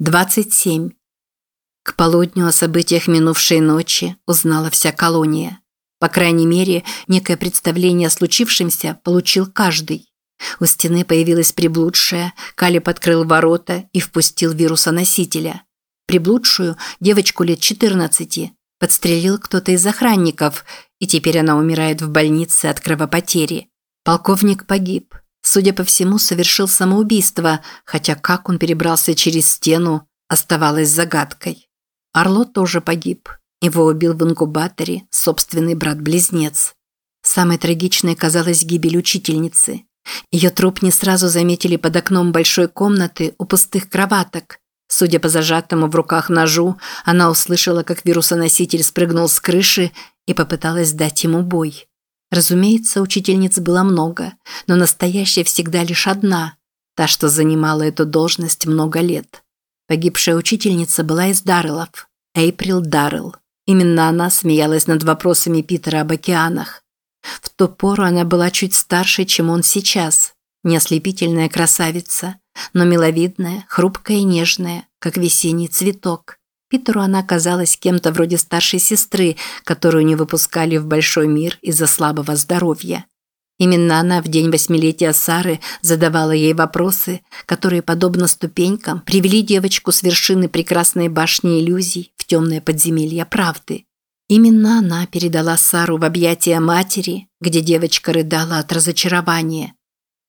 27. К полудню о событиях минувшей ночи узнала вся колония. По крайней мере, некое представление о случившемся получил каждый. У стены появилась приблудшая, Калиб открыл ворота и впустил вирусоносителя. Приблудшую, девочку лет 14, подстрелил кто-то из охранников, и теперь она умирает в больнице от кровопотери. Полковник погиб. Судя по всему, совершил самоубийство, хотя как он перебрался через стену, оставалось загадкой. Орло тоже погиб. Его убил в инкубаторе собственный брат-близнец. Самой трагичной казалась гибель учительницы. Ее труп не сразу заметили под окном большой комнаты у пустых кроваток. Судя по зажатому в руках ножу, она услышала, как вирусоноситель спрыгнул с крыши и попыталась дать ему бой. Разумеется, учительниц было много, но настоящая всегда лишь одна, та, что занимала эту должность много лет. Погибшая учительница была из Дарреллов, Эйприл Даррелл. Именно она смеялась над вопросами Питера об океанах. В ту пору она была чуть старше, чем он сейчас. Не ослепительная красавица, но миловидная, хрупкая и нежная, как весенний цветок. Питеру она казалась кем-то вроде старшей сестры, которую не выпускали в большой мир из-за слабого здоровья. Именно она в день восьмилетия Сары задавала ей вопросы, которые, подобно ступенькам, привели девочку с вершины прекрасной башни иллюзий в темное подземелье правды. Именно она передала Сару в объятия матери, где девочка рыдала от разочарования.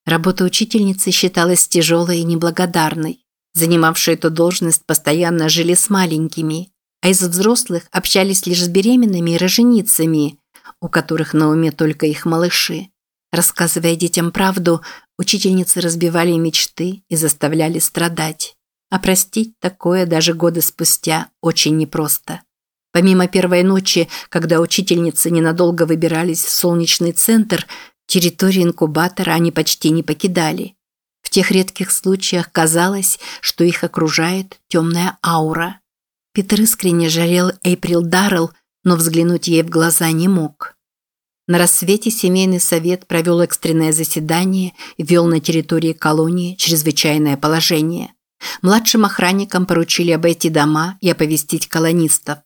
Работа учительницы считалась тяжелой и неблагодарной. Занимавшие эту должность постоянно жили с маленькими, а из взрослых общались лишь с беременными и роженицами, у которых на уме только их малыши. Рассказывая детям правду, учительницы разбивали мечты и заставляли страдать. А простить такое даже годы спустя очень непросто. Помимо первой ночи, когда учительницы ненадолго выбирались в солнечный центр, территорию инкубатора они почти не покидали. Тех редких случаях казалось, что их окружает темная аура. Питер искренне жалел Эйприл Даррелл, но взглянуть ей в глаза не мог. На рассвете семейный совет провел экстренное заседание и ввел на территории колонии чрезвычайное положение. Младшим охранникам поручили обойти дома и оповестить колонистов.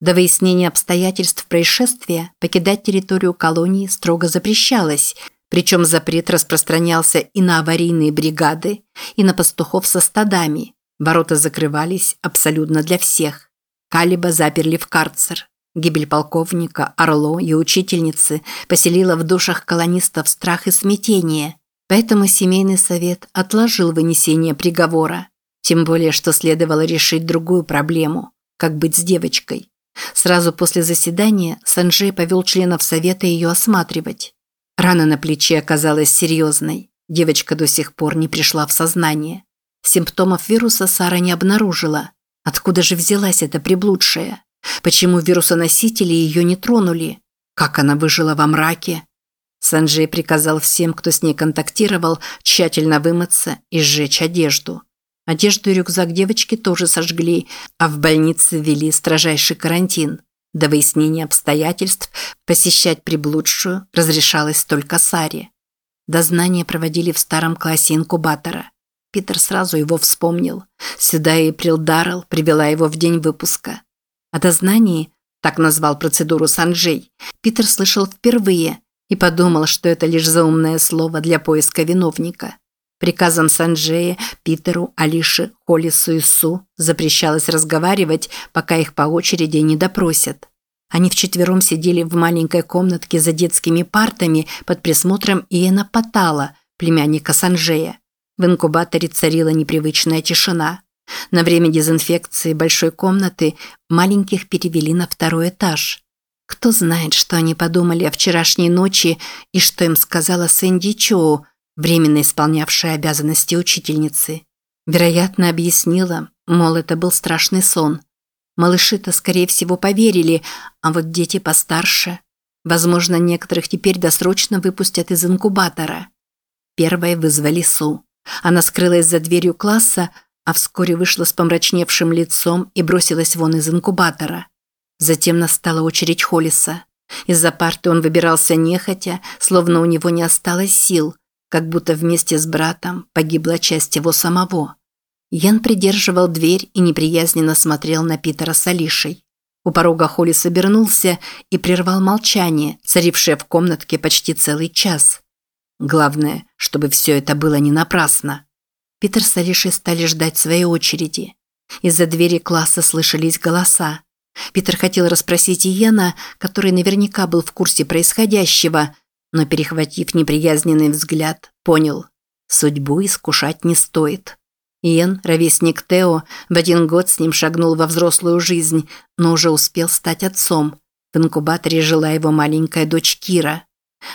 До выяснения обстоятельств происшествия покидать территорию колонии строго запрещалось, причем запрет распространялся и на аварийные бригады, и на пастухов со стадами. Ворота закрывались абсолютно для всех. Калиба заперли в карцер. Гибель полковника, Орло и учительницы поселила в душах колонистов страх и смятение. Поэтому семейный совет отложил вынесение приговора. Тем более, что следовало решить другую проблему – как быть с девочкой. Сразу после заседания Санджей повел членов совета ее осматривать. Рана на плече оказалась серьезной. Девочка до сих пор не пришла в сознание. Симптомов вируса Сара не обнаружила. Откуда же взялась эта приблудшая? Почему вирусоносители ее не тронули? Как она выжила во мраке? Санджей приказал всем, кто с ней контактировал, тщательно вымыться и сжечь одежду. Одежду и рюкзак девочки тоже сожгли, а в больнице ввели строжайший карантин. До выяснения обстоятельств посещать приблудшую разрешалось только Саре. Дознание проводили в старом классе инкубатора. Питер сразу его вспомнил. Сюда Эйприл Даррелл привела его в день выпуска. О дознании, так назвал процедуру Санджей, Питер слышал впервые и подумал, что это лишь заумное слово для поиска виновника. Приказом Санджея Питеру, Алише, Холлису и Су запрещалось разговаривать, пока их по очереди не допросят. Они вчетвером сидели в маленькой комнатке за детскими партами под присмотром Иена Патала, племянника Санджея. В инкубаторе царила непривычная тишина. На время дезинфекции большой комнаты маленьких перевели на второй этаж. Кто знает, что они подумали о вчерашней ночи и что им сказала Сэнди Чоу, временно исполнявшая обязанности учительницы. Вероятно, объяснила, мол, это был страшный сон. Малыши-то, скорее всего, поверили, а вот дети постарше. Возможно, некоторых теперь досрочно выпустят из инкубатора. Первой вызвали Су. Она скрылась за дверью класса, а вскоре вышла с помрачневшим лицом и бросилась вон из инкубатора. Затем настала очередь Холлиса. Из-за парты он выбирался нехотя, словно у него не осталось сил – как будто вместе с братом погибла часть его самого. Ян придерживал дверь и неприязненно смотрел на Питера с Алишей. У порога Холлис обернулся и прервал молчание, царившее в комнатке почти целый час. Главное, чтобы все это было не напрасно. Питер с Алишей стали ждать своей очереди. Из-за двери класса слышались голоса. Питер хотел расспросить Иена, который наверняка был в курсе происходящего, но, перехватив неприязненный взгляд, понял – судьбу искушать не стоит. Иен, ровесник Тео, в один год с ним шагнул во взрослую жизнь, но уже успел стать отцом. В инкубаторе жила его маленькая дочь Кира.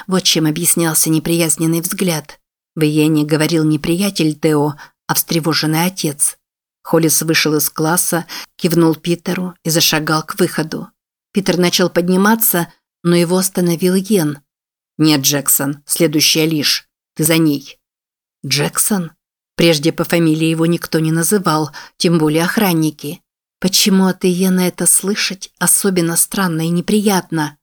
Вот чем объяснялся неприязненный взгляд. В Иене говорил не приятель Тео, а встревоженный отец. Холлис вышел из класса, кивнул Питеру и зашагал к выходу. Питер начал подниматься, но его остановил Йен. «Нет, Джексон, следующая лишь. Ты за ней». «Джексон?» Прежде по фамилии его никто не называл, тем более охранники. Почему от Иена это слышать особенно странно и неприятно?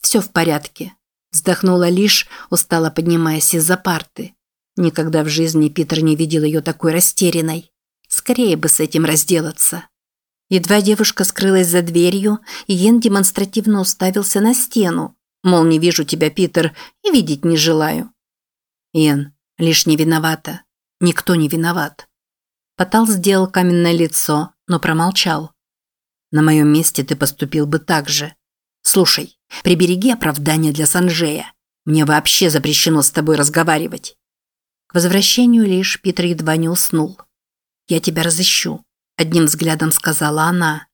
Все в порядке. Вздохнула лишь, устало поднимаясь из-за парты. Никогда в жизни Питер не видел ее такой растерянной. Скорее бы с этим разделаться. Едва девушка скрылась за дверью, Иен демонстративно уставился на стену. Мол, не вижу тебя, Питер, и видеть не желаю. Иен, лишь не виновата. Никто не виноват. Потал сделал каменное лицо, но промолчал. На моем месте ты поступил бы так же. Слушай, прибереги оправдание для Санжея. Мне вообще запрещено с тобой разговаривать. К возвращению лишь Питер едва не уснул. Я тебя разыщу, одним взглядом сказала она.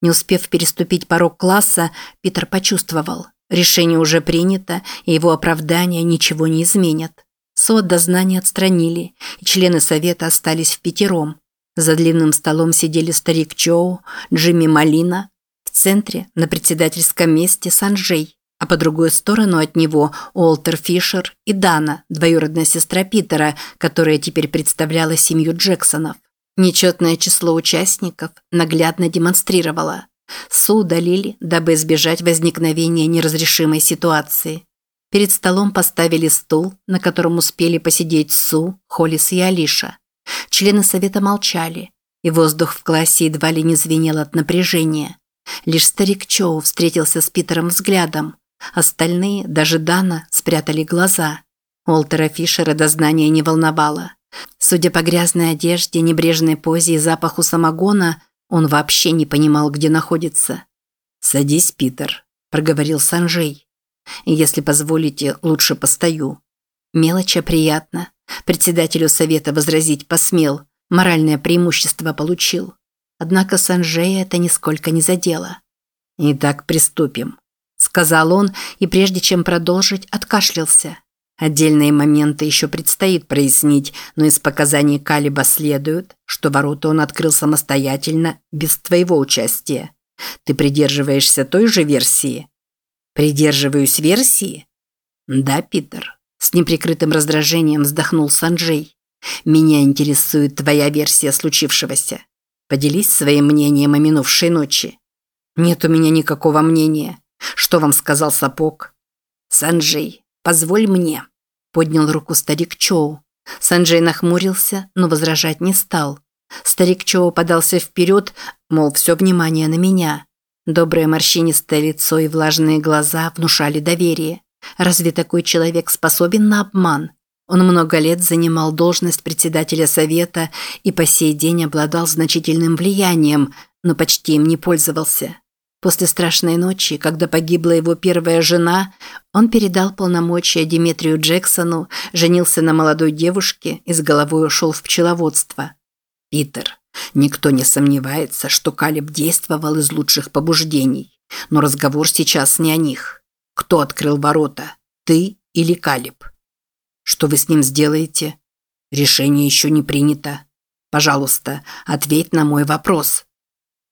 Не успев переступить порог класса, Питер почувствовал, решение уже принято, и его оправдания ничего не изменят. Со от дознания отстранили, и члены совета остались в пятером. За длинным столом сидели старик Чоу, Джимми Малина, в центре, на председательском месте, Санжей, а по другую сторону от него Уолтер Фишер и Дана, двоюродная сестра Питера, которая теперь представляла семью Джексонов. Нечетное число участников наглядно демонстрировало. Су удалили, дабы избежать возникновения неразрешимой ситуации. Перед столом поставили стул, на котором успели посидеть Су, Холлис и Алиша. Члены совета молчали, и воздух в классе едва ли не звенел от напряжения. Лишь старик Чоу встретился с Питером взглядом. Остальные, даже Дана, спрятали глаза. Уолтера Фишера дознание не волновало. Судя по грязной одежде, небрежной позе и запаху самогона, он вообще не понимал, где находится. «Садись, Питер», – проговорил Санжей. Если позволите, лучше постою. Мелочь, приятно. Председателю совета возразить посмел. Моральное преимущество получил. Однако Санжея это нисколько не задело. «Итак, приступим», – сказал он, и прежде чем продолжить, откашлялся. Отдельные моменты еще предстоит прояснить, но из показаний Калиба следует, что ворота он открыл самостоятельно, без твоего участия. Ты придерживаешься той же версии? Придерживаюсь версии? Да, Питер. С неприкрытым раздражением вздохнул Санджей. Меня интересует твоя версия случившегося. Поделись своим мнением о минувшей ночи. Нет у меня никакого мнения. Что вам сказал сапог? Санджей, позволь мне. Поднял руку старик Чоу. Санджей нахмурился, но возражать не стал. Старик Чоу подался вперед, мол, все внимание на меня. Доброе морщинистое лицо и влажные глаза внушали доверие. Разве такой человек способен на обман? Он много лет занимал должность председателя совета и по сей день обладал значительным влиянием, но почти им не пользовался. После страшной ночи, когда погибла его первая жена, он передал полномочия Димитрию Джексону, женился на молодой девушке и с головой ушел в пчеловодство. Питер, Никто не сомневается, что Калиб действовал из лучших побуждений. Но разговор сейчас не о них. Кто открыл ворота? Ты или Калиб? Что вы с ним сделаете? Решение еще не принято. Пожалуйста, ответь на мой вопрос.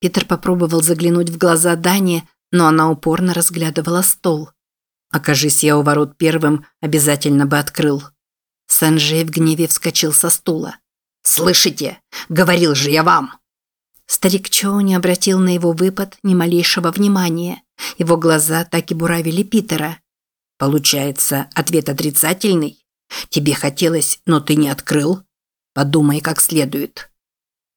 Питер попробовал заглянуть в глаза Дани, но она упорно разглядывала стол. Окажись я у ворот первым, обязательно бы открыл. Санджей в гневе вскочил со стула. «Слышите? Говорил же я вам!» Старик Чоу не обратил на его выпад ни малейшего внимания. Его глаза так и буравили Питера. «Получается, ответ отрицательный? Тебе хотелось, но ты не открыл? Подумай как следует».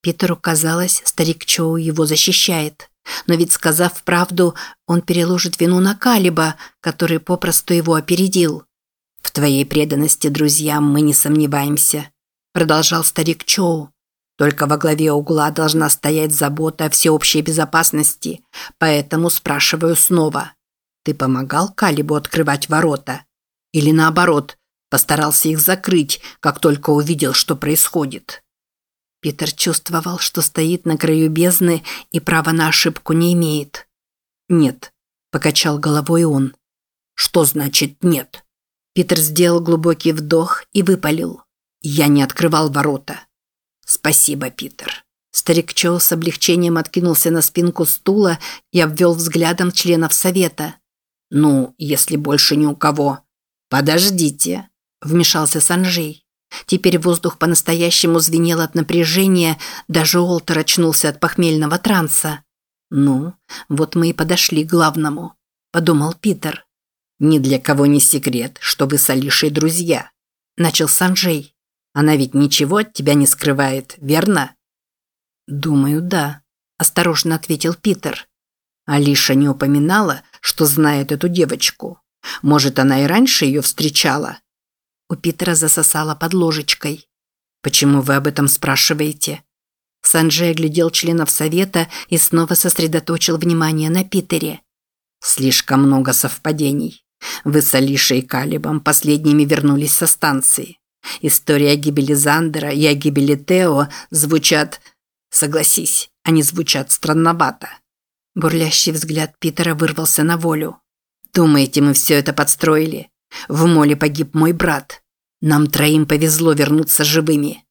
Питеру казалось, старик Чоу его защищает. Но ведь, сказав правду, он переложит вину на Калиба, который попросту его опередил. «В твоей преданности друзьям мы не сомневаемся», – продолжал старик Чоу. «Только во главе угла должна стоять забота о всеобщей безопасности, поэтому спрашиваю снова. Ты помогал Калибу открывать ворота? Или наоборот, постарался их закрыть, как только увидел, что происходит?» Питер чувствовал, что стоит на краю бездны и права на ошибку не имеет. «Нет», – покачал головой он. «Что значит «нет»?» Питер сделал глубокий вдох и выпалил. «Я не открывал ворота». «Спасибо, Питер». Старик Чоу с облегчением откинулся на спинку стула и обвел взглядом членов совета. «Ну, если больше ни у кого». «Подождите», – вмешался Санжей. Теперь воздух по-настоящему звенел от напряжения, даже Олтер очнулся от похмельного транса. «Ну, вот мы и подошли к главному», – подумал Питер. «Ни для кого не секрет, что вы с Алишей друзья», – начал Санджей. «Она ведь ничего от тебя не скрывает, верно?» «Думаю, да», – осторожно ответил Питер. Алиша не упоминала, что знает эту девочку. Может, она и раньше ее встречала?» У Питера засосала под ложечкой. «Почему вы об этом спрашиваете?» Санджей оглядел членов совета и снова сосредоточил внимание на Питере. «Слишком много совпадений. Вы с Алишей и Калибом последними вернулись со станции. История о гибели Зандера и о гибели Тео звучат... Согласись, они звучат странновато». Бурлящий взгляд Питера вырвался на волю. «Думаете, мы все это подстроили? В моле погиб мой брат. Нам троим повезло вернуться живыми».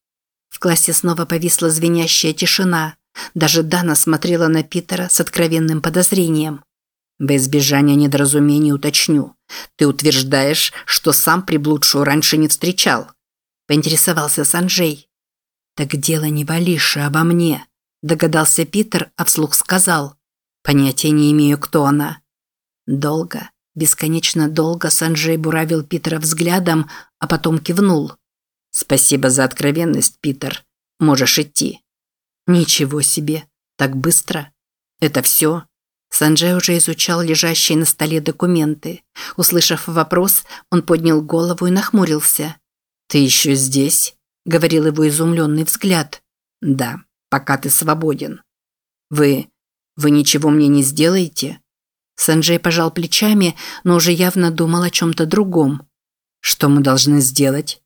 В классе снова повисла звенящая тишина. Даже Дана смотрела на Питера с откровенным подозрением. Во избежание недоразумений уточню. Ты утверждаешь, что сам приблудшую раньше не встречал? Поинтересовался Санджей. Так дело не в Алише, а во мне. Догадался Питер, а вслух сказал. Понятия не имею, кто она. Долго, бесконечно долго Санджей буравил Питера взглядом, а потом кивнул. «Спасибо за откровенность, Питер. Можешь идти». «Ничего себе. Так быстро. Это все?» Санджей уже изучал лежащие на столе документы. Услышав вопрос, он поднял голову и нахмурился. «Ты еще здесь?» – говорил его изумленный взгляд. «Да, пока ты свободен». «Вы... вы ничего мне не сделаете?» Санджей пожал плечами, но уже явно думал о чем-то другом. «Что мы должны сделать?»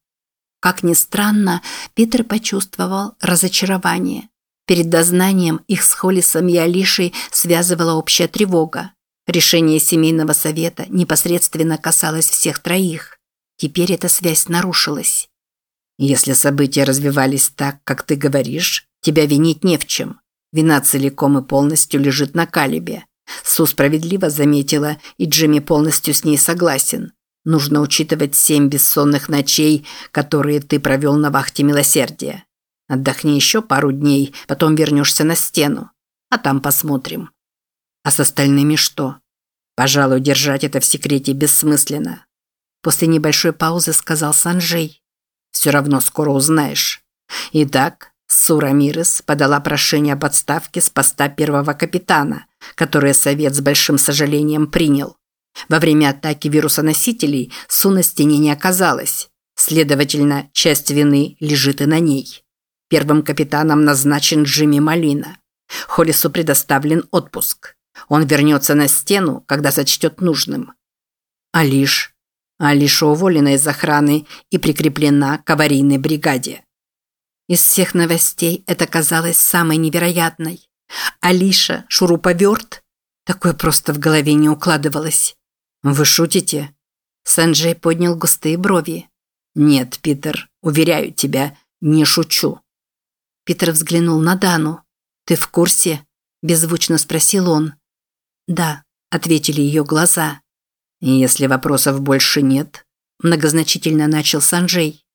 Как ни странно, Питер почувствовал разочарование. Перед дознанием их с Холлисом и Алишей связывала общая тревога. Решение семейного совета непосредственно касалось всех троих. Теперь эта связь нарушилась. «Если события развивались так, как ты говоришь, тебя винить не в чем. Вина целиком и полностью лежит на Калибе. Су справедливо заметила, и Джимми полностью с ней согласен. Нужно учитывать семь бессонных ночей, которые ты провел на вахте милосердия. Отдохни еще пару дней, потом вернешься на стену. А там посмотрим. А с остальными что? Пожалуй, держать это в секрете бессмысленно. После небольшой паузы сказал Санджей. Все равно скоро узнаешь. Итак, Сура Мирес подала прошение об отставке с поста первого капитана, которое Совет с большим сожалением принял. Во время атаки вирусоносителей Су на стене не оказалось. Следовательно, часть вины лежит и на ней. Первым капитаном назначен Джимми Малина. Холлису предоставлен отпуск. Он вернется на стену, когда сочтет нужным. Алиш. Алиша уволена из охраны и прикреплена к аварийной бригаде. Из всех новостей это казалось самой невероятной. Алиша, шуруповерт? Такое просто в голове не укладывалось. «Вы шутите?» Санджей поднял густые брови. «Нет, Питер, уверяю тебя, не шучу». Питер взглянул на Дану. «Ты в курсе?» – беззвучно спросил он. «Да», – ответили ее глаза. «Если вопросов больше нет», – многозначительно начал Санджей.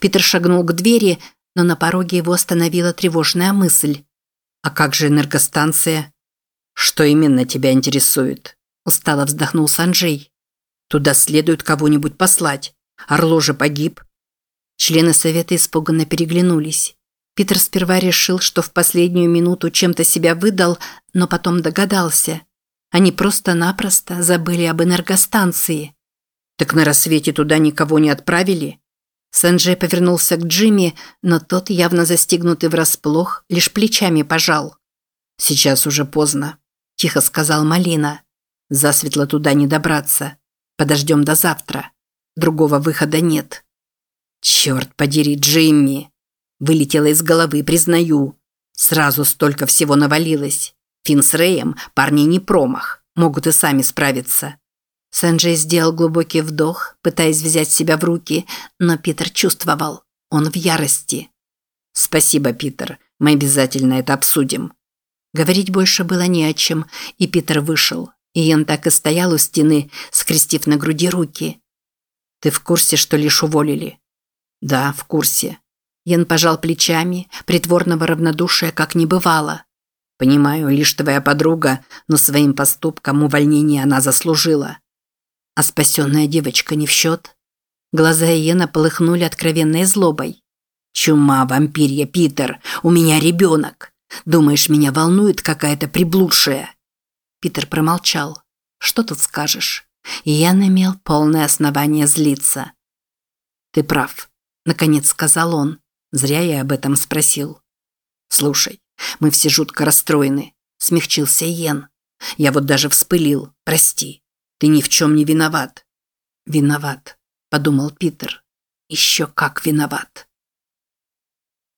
Питер шагнул к двери, но на пороге его остановила тревожная мысль. «А как же энергостанция?» «Что именно тебя интересует?» – устало вздохнул Санджей. «Туда следует кого-нибудь послать. Орло же погиб». Члены совета испуганно переглянулись. Питер сперва решил, что в последнюю минуту чем-то себя выдал, но потом догадался. Они просто-напросто забыли об энергостанции. «Так на рассвете туда никого не отправили?» Санджей повернулся к Джимми, но тот, явно застигнутый врасплох, лишь плечами пожал. «Сейчас уже поздно», – тихо сказал Малина. «Засветло туда не добраться. Подождем до завтра. Другого выхода нет». «Черт подери, Джимми!» Вылетело из головы, признаю. Сразу столько всего навалилось. Финн с Рэем парни не промах, могут и сами справиться. Санджей сделал глубокий вдох, пытаясь взять себя в руки, но Питер чувствовал, он в ярости. «Спасибо, Питер, мы обязательно это обсудим». Говорить больше было не о чем, и Питер вышел. Иен так и стоял у стены, скрестив на груди руки. «Ты в курсе, что лишь уволили?» «Да, в курсе. Ян пожал плечами, притворного равнодушия как не бывало. «Понимаю, лишь твоя подруга, но своим поступком увольнение она заслужила». «А спасенная девочка не в счет?» Глаза Иена полыхнули откровенной злобой. «Чума, вампирья, Питер, у меня ребенок. Думаешь, меня волнует какая-то приблудшая?» Питер промолчал. «Что тут скажешь?» Иен имел полное основание злиться. «Ты прав», – наконец сказал он. Зря я об этом спросил. Слушай, мы все жутко расстроены, смягчился Йен. Я вот даже вспылил, прости. Ты ни в чем не виноват. Виноват, подумал Питер. Еще как виноват.